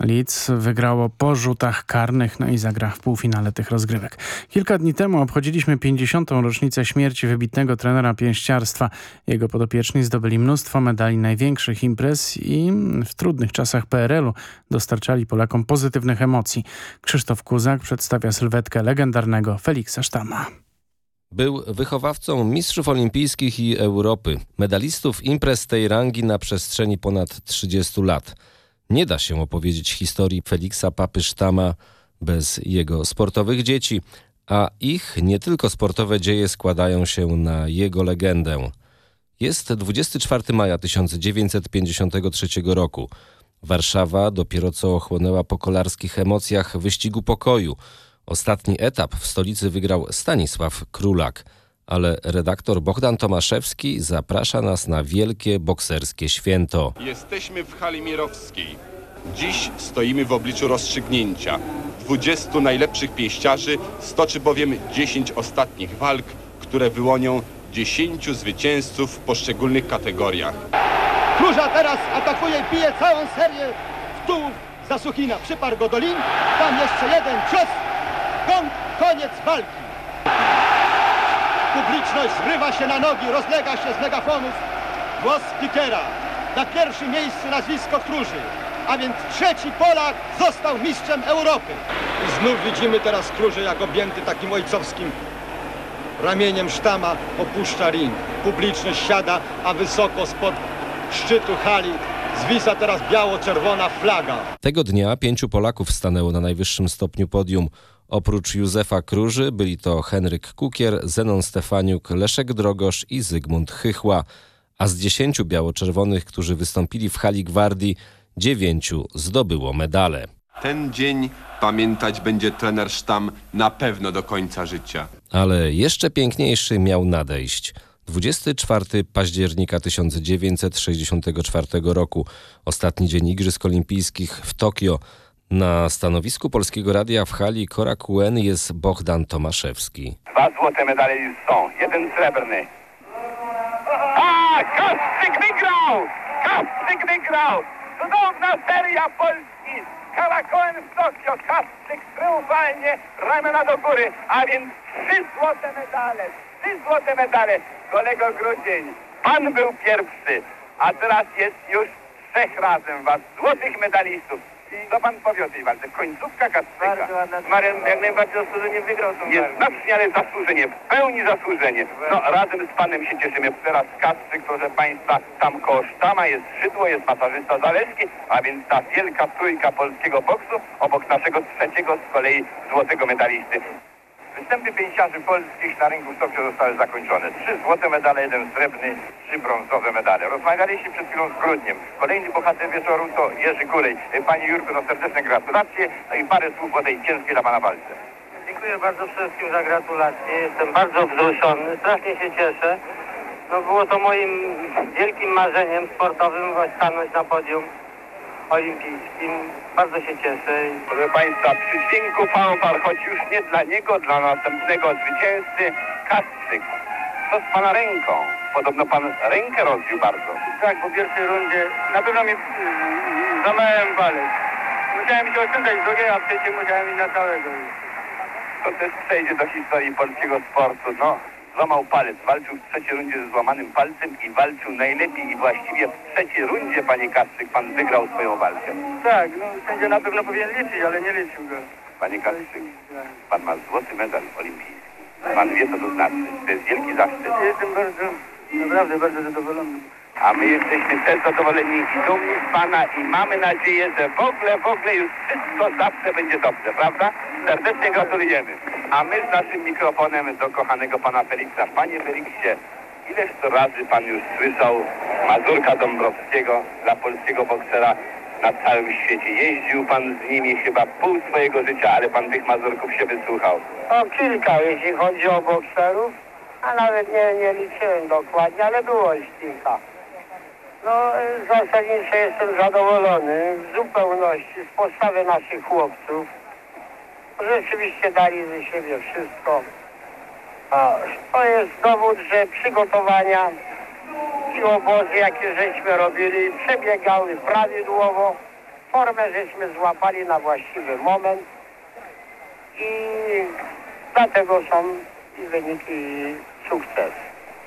Speaker 6: Leeds wygrało po rzutach karnych, no i zagra w półfinale tych rozgrywek. Kilka dni temu obchodziliśmy 50. rocznicę śmierci wybitnego trenera pięściarstwa. Jego podopieczni zdobyli mnóstwo medali największych imprez i w trudnych czasach PRL-u dostarczali Polakom pozytywnych emocji. Krzysztof Kuzak przedstawia sylwetkę legendarnego Feliksa Sztama.
Speaker 21: Był wychowawcą mistrzów olimpijskich i Europy, medalistów imprez tej rangi na przestrzeni ponad 30 lat. Nie da się opowiedzieć historii Feliksa Papy Sztama bez jego sportowych dzieci, a ich nie tylko sportowe dzieje składają się na jego legendę. Jest 24 maja 1953 roku. Warszawa dopiero co ochłonęła po kolarskich emocjach wyścigu pokoju. Ostatni etap w stolicy wygrał Stanisław Królak, ale redaktor Bogdan Tomaszewski zaprasza nas na wielkie bokserskie święto.
Speaker 22: Jesteśmy w hali Mirowskiej. Dziś stoimy w obliczu rozstrzygnięcia. 20 najlepszych pięściarzy stoczy bowiem 10 ostatnich walk, które wyłonią 10 zwycięzców w poszczególnych kategoriach.
Speaker 23: Kurza teraz atakuje i bije całą serię w dół za Suchina. Przyparł go do lin, tam jeszcze jeden cios, koniec walki. Publiczność zrywa się na nogi, rozlega się z megafonów. Głos spikera. Na pierwszym miejscu nazwisko Kruży, a więc trzeci Polak został mistrzem Europy. I znów widzimy teraz Kruży jak objęty takim ojcowskim ramieniem sztama opuszcza ring. Publiczność siada, a wysoko spod szczytu hali zwisa teraz biało-czerwona flaga.
Speaker 21: Tego dnia pięciu Polaków stanęło na najwyższym stopniu podium. Oprócz Józefa Kruży byli to Henryk Kukier, Zenon Stefaniuk, Leszek Drogosz i Zygmunt Chychła. A z dziesięciu biało-czerwonych, którzy wystąpili w hali Gwardii, dziewięciu zdobyło medale.
Speaker 22: Ten dzień pamiętać będzie trener Sztam na pewno do końca życia.
Speaker 21: Ale jeszcze piękniejszy miał nadejść. 24 października 1964 roku, ostatni dzień Igrzysk Olimpijskich w Tokio. Na stanowisku Polskiego Radia w hali Korakuen jest Bogdan Tomaszewski.
Speaker 24: Dwa złote medale już są, jeden srebrny. A, Kostryk wygrał! Kostryk wygrał! Cudowna seria Polski! Cohen w Tokio, Kastrzyk triumfalnie, ramiona do góry, a więc trzy złote medale, trzy złote medale. Kolego Grudzień, pan był pierwszy, a teraz jest już trzech razem was, złotych medalistów. Co pan powie o tej walce? Końcówka Kastrzyka.
Speaker 25: Marian jak najbardziej zasłużenie wygrał tą
Speaker 24: Jest znacznie, ale zasłużenie, w pełni zasłużenie. No, razem z panem się cieszymy. Teraz Kastrzyk, proszę państwa, tam koło sztama jest szydło, jest masażysta Zaleski, a więc ta wielka trójka polskiego boksu obok naszego trzeciego z kolei złotego medalisty. Występy pięściarzy polskich na rynku w Tokio zostały zakończone. Trzy złote medale, jeden srebrny, trzy brązowe medale. Rozmawialiśmy przed chwilą z Grudniem. Kolejny bohater wieczoru to Jerzy Kulej. Panie Jurku, no serdeczne gratulacje no i parę słów o tej ciężkiej dla pana walce.
Speaker 25: Dziękuję bardzo wszystkim za gratulacje. Jestem bardzo wzruszony, strasznie się cieszę. No było to moim wielkim marzeniem sportowym stanąć na podium olimpijskim. Bardzo się cieszę.
Speaker 24: Proszę Państwa, przy dźwięku fanfar, choć już nie dla niego, dla następnego zwycięzcy, Kastrzyk. Co z Pana ręką? Podobno Pan rękę rozbił bardzo.
Speaker 25: Tak, po pierwszej rundzie na pewno mi yy, złamałem palec. Musiałem się oszczędzać z drugiej, a w trzeciej musiałem iść na całego.
Speaker 24: To też przejdzie do historii polskiego sportu. No, złamał palec, walczył w trzeciej rundzie ze złamanym palcem i walczył najlepiej i właściwie w trzeciej rundzie, Panie Kastrzyk, Pan wygrał swoją walkę.
Speaker 25: Tak, no sędzia na pewno powinien liczyć, ale nie liczył go.
Speaker 24: Panie Kastrzyk, Pan ma złoty medal olimpijski. Pan wie, co to znaczy. To jest wielki zaszczyt.
Speaker 25: Jestem bardzo, naprawdę bardzo zadowolony.
Speaker 24: A my jesteśmy też zadowoleni i dumni z Pana i mamy nadzieję, że w ogóle, w ogóle już wszystko zawsze będzie dobrze, prawda? Serdecznie gratulujemy. A my z naszym mikrofonem do kochanego Pana Feliksa. Panie Feliksie, ileż to razy Pan już słyszał Mazurka Dąbrowskiego dla polskiego boksera na całym świecie. Jeździł Pan z nimi chyba pół swojego życia, ale Pan tych Mazurków się wysłuchał.
Speaker 25: O kilka, jeśli chodzi o bokserów, a nawet nie, nie liczyłem dokładnie, ale było ich kilka. No y, zasadniczo jestem zadowolony w zupełności z postawy naszych chłopców. Rzeczywiście dali ze siebie wszystko. A to jest dowód, że przygotowania i obozy, jakie żeśmy robili, przebiegały prawidłowo. Formę żeśmy złapali na właściwy moment i dlatego są i wyniki i sukces.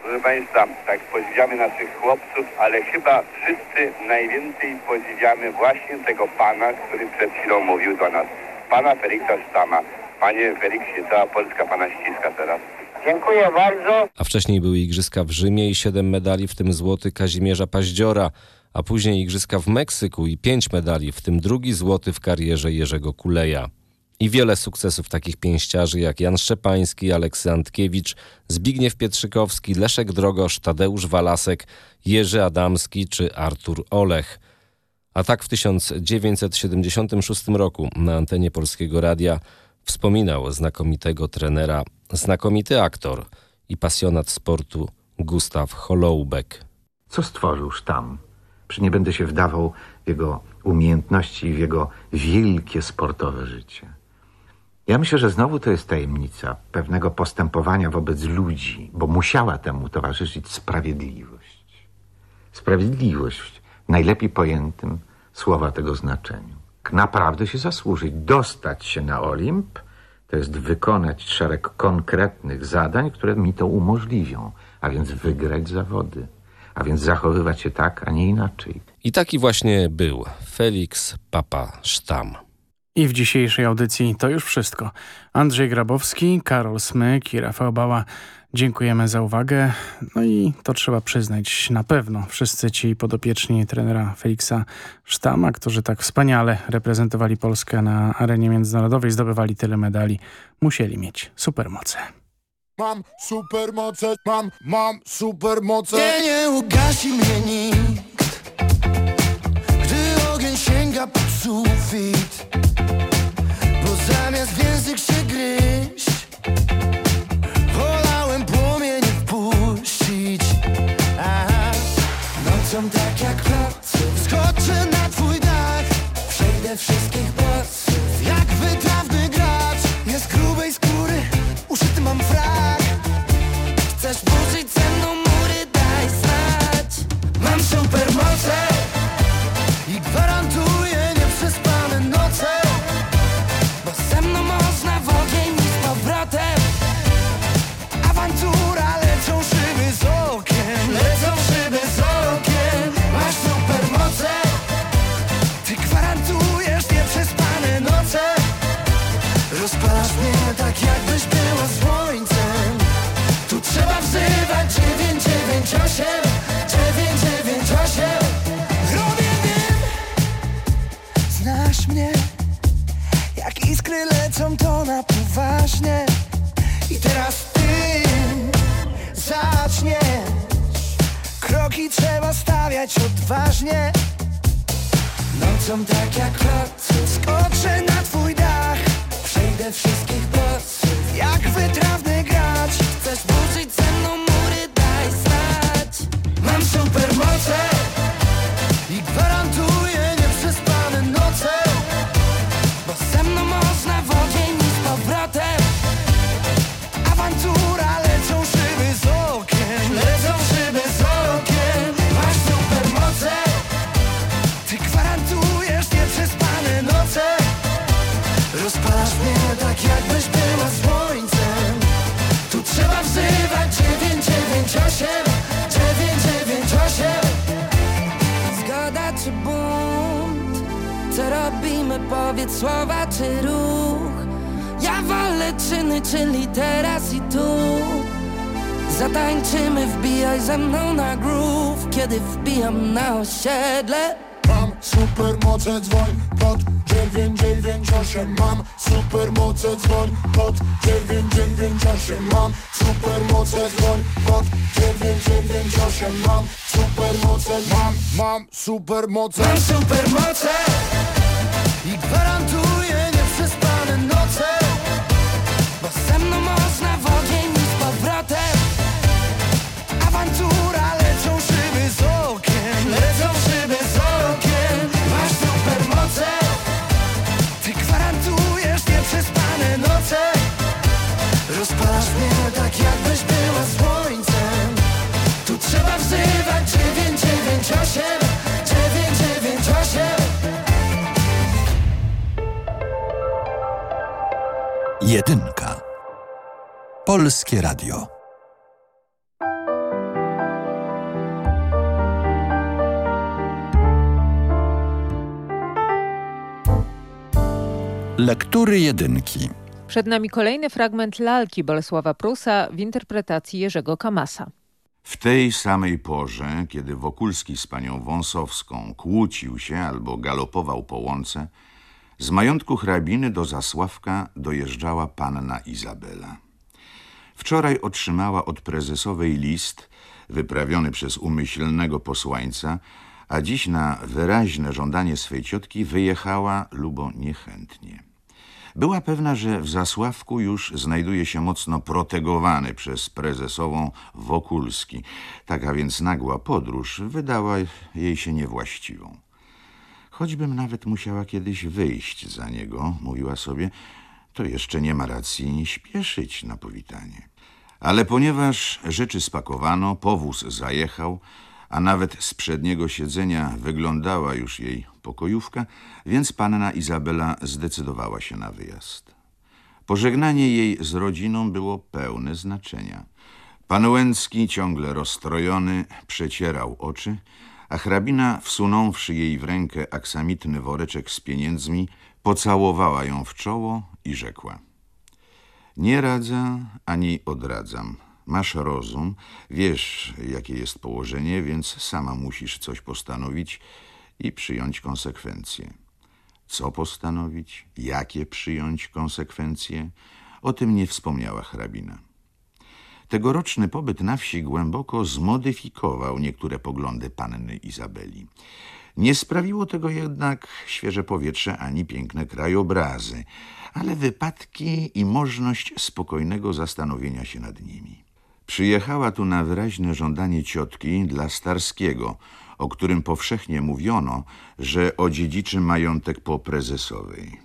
Speaker 24: Proszę Państwa, tak podziwiamy naszych chłopców, ale chyba wszyscy najwięcej podziwiamy właśnie tego Pana, który przed chwilą mówił do nas. Pana Feliksa Sztama. Panie Feliksie, cała Polska Pana ściska teraz.
Speaker 25: Dziękuję bardzo.
Speaker 21: A wcześniej były igrzyska w Rzymie i siedem medali, w tym złoty Kazimierza Paździora, a później igrzyska w Meksyku i pięć medali, w tym drugi złoty w karierze Jerzego Kuleja. I wiele sukcesów takich pięściarzy jak Jan Szczepański, Aleksy Antkiewicz, Zbigniew Pietrzykowski, Leszek Drogosz, Tadeusz Walasek, Jerzy Adamski czy Artur Olech. A tak w 1976 roku na antenie Polskiego Radia wspominał znakomitego trenera, znakomity aktor i pasjonat sportu Gustaw Holoubek.
Speaker 26: Co stworzył sztam? Czy nie będę się wdawał w jego umiejętności i w jego wielkie sportowe życie. Ja myślę, że znowu to jest tajemnica pewnego postępowania wobec ludzi, bo musiała temu towarzyszyć sprawiedliwość. Sprawiedliwość najlepiej pojętym słowa tego znaczeniu. Naprawdę się zasłużyć, dostać się na Olimp, to jest wykonać szereg konkretnych zadań, które mi to umożliwią, a więc wygrać zawody, a więc zachowywać się tak, a nie inaczej.
Speaker 21: I taki właśnie był Felix Papa Sztam.
Speaker 6: I w dzisiejszej audycji to już wszystko. Andrzej Grabowski, Karol Smyk i Rafał Bała. Dziękujemy za uwagę. No i to trzeba przyznać, na pewno wszyscy ci podopieczni trenera Feliksa Sztama, którzy tak wspaniale reprezentowali Polskę na arenie międzynarodowej, zdobywali tyle medali, musieli mieć supermoce.
Speaker 27: Mam supermoce, mam, mam supermoce. Nie, nie ugasi mnie nikt, gdy ogień sięga pod sufit, bo zamiast w język się gryźć, przejdę wszystkich odważnie Nocą tak jak słowa czy ruch? Ja wolę czyny, czyli teraz i tu. Zatańczymy, wbijaj ze mną na groove. Kiedy wbijam na osiedle.
Speaker 28: Mam supermoce, dzwoń pod 998 Mam supermoce, dzwoń pod 998 Mam supermoce, dzwoń pod 998 Mam supermoce, mam, mam supermoce.
Speaker 27: Mam supermoce I gwarantuję
Speaker 4: Jedynka. Polskie Radio. Lektury jedynki.
Speaker 29: Przed nami kolejny fragment lalki Bolesława Prusa w interpretacji Jerzego Kamasa.
Speaker 30: W tej samej porze, kiedy Wokulski z panią Wąsowską kłócił się albo galopował po łące, z majątku hrabiny do Zasławka dojeżdżała panna Izabela. Wczoraj otrzymała od prezesowej list wyprawiony przez umyślnego posłańca, a dziś na wyraźne żądanie swej ciotki wyjechała lubo niechętnie. Była pewna, że w Zasławku już znajduje się mocno protegowany przez prezesową Wokulski. Taka więc nagła podróż wydała jej się niewłaściwą. Choćbym nawet musiała kiedyś wyjść za niego, mówiła sobie, to jeszcze nie ma racji śpieszyć na powitanie. Ale ponieważ rzeczy spakowano, powóz zajechał, a nawet z przedniego siedzenia wyglądała już jej pokojówka, więc panna Izabela zdecydowała się na wyjazd. Pożegnanie jej z rodziną było pełne znaczenia. Pan Łęcki, ciągle rozstrojony, przecierał oczy, a hrabina, wsunąwszy jej w rękę aksamitny woreczek z pieniędzmi, pocałowała ją w czoło i rzekła – Nie radza ani odradzam. Masz rozum, wiesz, jakie jest położenie, więc sama musisz coś postanowić i przyjąć konsekwencje. Co postanowić? Jakie przyjąć konsekwencje? O tym nie wspomniała hrabina. Tegoroczny pobyt na wsi głęboko zmodyfikował niektóre poglądy panny Izabeli. Nie sprawiło tego jednak świeże powietrze ani piękne krajobrazy, ale wypadki i możliwość spokojnego zastanowienia się nad nimi. Przyjechała tu na wyraźne żądanie ciotki dla Starskiego, o którym powszechnie mówiono, że odziedziczy majątek po prezesowej.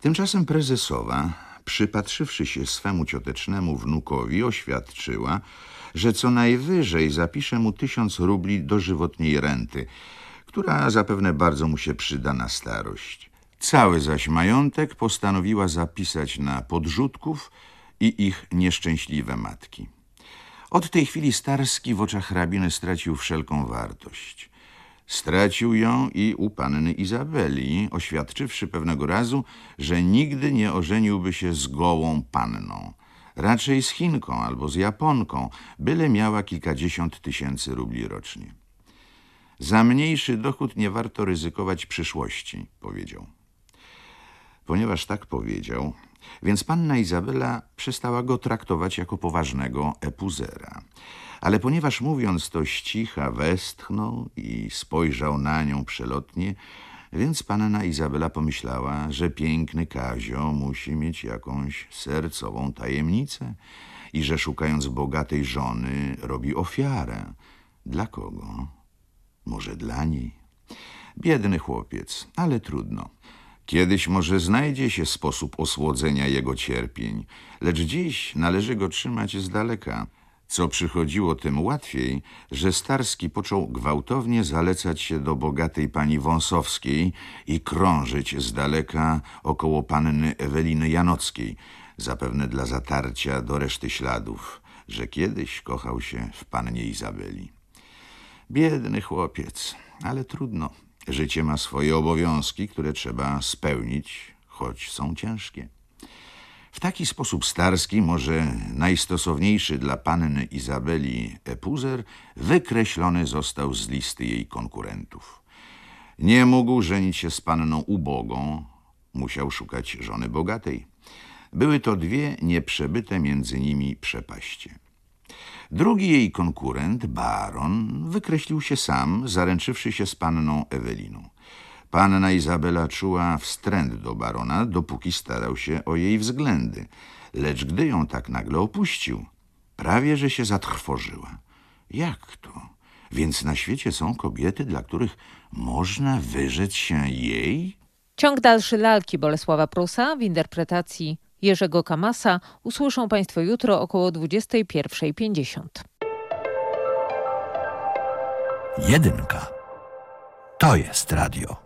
Speaker 30: Tymczasem prezesowa, przypatrzywszy się swemu ciotecznemu wnukowi, oświadczyła, że co najwyżej zapisze mu tysiąc rubli dożywotniej renty, która zapewne bardzo mu się przyda na starość. Cały zaś majątek postanowiła zapisać na podrzutków i ich nieszczęśliwe matki. Od tej chwili Starski w oczach hrabiny stracił wszelką wartość. Stracił ją i u panny Izabeli, oświadczywszy pewnego razu, że nigdy nie ożeniłby się z gołą panną. Raczej z Chinką albo z Japonką, byle miała kilkadziesiąt tysięcy rubli rocznie. Za mniejszy dochód nie warto ryzykować przyszłości, powiedział. Ponieważ tak powiedział, Więc panna Izabela przestała go traktować jako poważnego epuzera. Ale ponieważ mówiąc to ścicha westchnął i spojrzał na nią przelotnie, więc panna Izabela pomyślała, że piękny Kazio musi mieć jakąś sercową tajemnicę i że szukając bogatej żony robi ofiarę. Dla kogo? Może dla niej? Biedny chłopiec, ale trudno. Kiedyś może znajdzie się sposób osłodzenia jego cierpień, lecz dziś należy go trzymać z daleka. Co przychodziło tym łatwiej, że Starski począł gwałtownie zalecać się do bogatej pani Wąsowskiej i krążyć z daleka około panny Eweliny Janockiej, zapewne dla zatarcia do reszty śladów, że kiedyś kochał się w pannie Izabeli. Biedny chłopiec, ale trudno. Życie ma swoje obowiązki, które trzeba spełnić, choć są ciężkie. W taki sposób Starski, może najstosowniejszy dla panny Izabeli epuzer, wykreślony został z listy jej konkurentów. Nie mógł żenić się z panną ubogą, musiał szukać żony bogatej. Były to dwie nieprzebyte między nimi przepaście. Drugi jej konkurent, baron, wykreślił się sam, zaręczywszy się z panną Eweliną. Panna Izabela czuła wstręt do barona, dopóki starał się o jej względy, lecz gdy ją tak nagle opuścił, prawie że się zatrwożyła. Jak to? Więc na świecie są kobiety, dla których można wyrzec się jej?
Speaker 29: Ciąg dalszy lalki Bolesława Prusa w interpretacji Jerzego Kamasa usłyszą Państwo jutro około 21.50.
Speaker 4: Jedynka. To jest radio.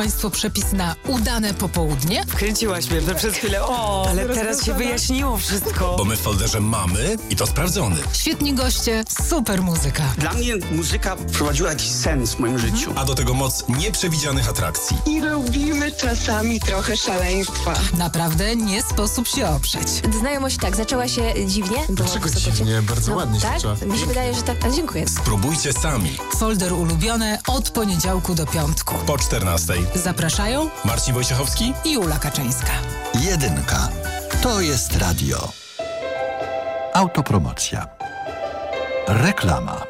Speaker 31: Państwo przepis na udane popołudnie?
Speaker 32: Wkręciłaś mnie przez chwilę. O, ale teraz się wyjaśniło wszystko.
Speaker 33: Bo my w folderze mamy i to sprawdzony.
Speaker 31: Świetni goście, super muzyka.
Speaker 34: Dla mnie muzyka wprowadziła jakiś sens w moim życiu.
Speaker 33: A do tego moc nieprzewidzianych atrakcji.
Speaker 35: I lubimy czasami trochę szaleństwa.
Speaker 31: Naprawdę nie sposób się oprzeć.
Speaker 36: Znajomość tak, zaczęła się dziwnie.
Speaker 33: Dlaczego dziwnie? Bardzo
Speaker 36: no,
Speaker 33: ładnie
Speaker 36: tak?
Speaker 33: się zaczęła.
Speaker 36: Mi się wydaje, że tak. A, dziękuję.
Speaker 33: Spróbujcie sami.
Speaker 31: Folder ulubione od poniedziałku do piątku.
Speaker 33: Po 14.
Speaker 31: Zapraszają
Speaker 33: Marcin Wojciechowski
Speaker 31: i Ula Kaczyńska.
Speaker 4: Jedynka. To jest radio. Autopromocja. Reklama.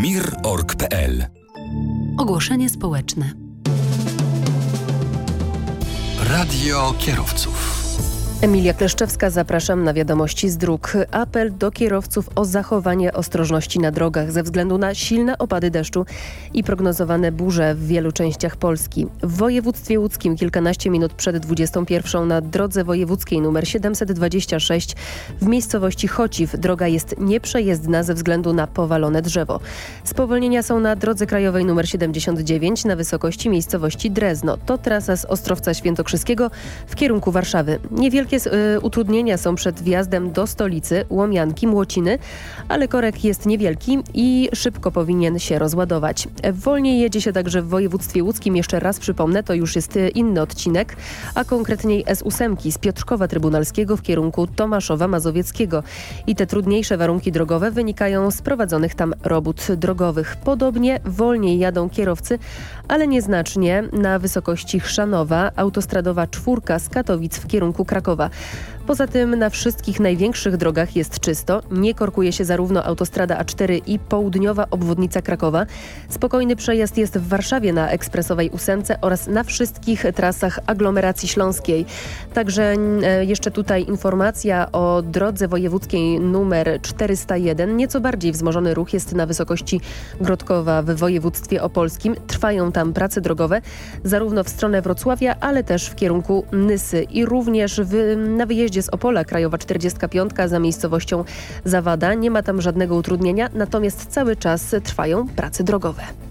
Speaker 37: www.mir.org.pl
Speaker 38: Ogłoszenie społeczne.
Speaker 4: Radio kierowców.
Speaker 39: Emilia Kleszczewska, zapraszam na wiadomości z dróg. Apel do kierowców o zachowanie ostrożności na drogach ze względu na silne opady deszczu i prognozowane burze w wielu częściach Polski. W województwie łódzkim kilkanaście minut przed 21 na drodze wojewódzkiej nr 726 w miejscowości Chociw droga jest nieprzejezdna ze względu na powalone drzewo. Spowolnienia są na drodze krajowej nr 79 na wysokości miejscowości Drezno. To trasa z Ostrowca Świętokrzyskiego w kierunku Warszawy. Niewielkie y, utrudnienia są przed wjazdem do stolicy, Łomianki, Młociny, ale korek jest niewielki i szybko powinien się rozładować. Wolniej jedzie się także w województwie łódzkim. Jeszcze raz przypomnę, to już jest y, inny odcinek, a konkretniej S8 z Piotrkowa Trybunalskiego w kierunku Tomaszowa Mazowieckiego. I te trudniejsze warunki drogowe wynikają z prowadzonych tam robót drogowych. Podobnie wolniej jadą kierowcy, ale nieznacznie na wysokości Chrzanowa, autostradowa czwórka z Katowic w kierunku Krakowa. Nova. Poza tym na wszystkich największych drogach jest czysto. Nie korkuje się zarówno autostrada A4 i południowa obwodnica Krakowa. Spokojny przejazd jest w Warszawie na ekspresowej ósemce oraz na wszystkich trasach aglomeracji śląskiej. Także e, jeszcze tutaj informacja o drodze wojewódzkiej numer 401. Nieco bardziej wzmożony ruch jest na wysokości Grodkowa w województwie opolskim. Trwają tam prace drogowe zarówno w stronę Wrocławia, ale też w kierunku Nysy i również w, na wyjeździe z Opola Krajowa 45 za miejscowością Zawada. Nie ma tam żadnego utrudnienia, natomiast cały czas trwają prace drogowe.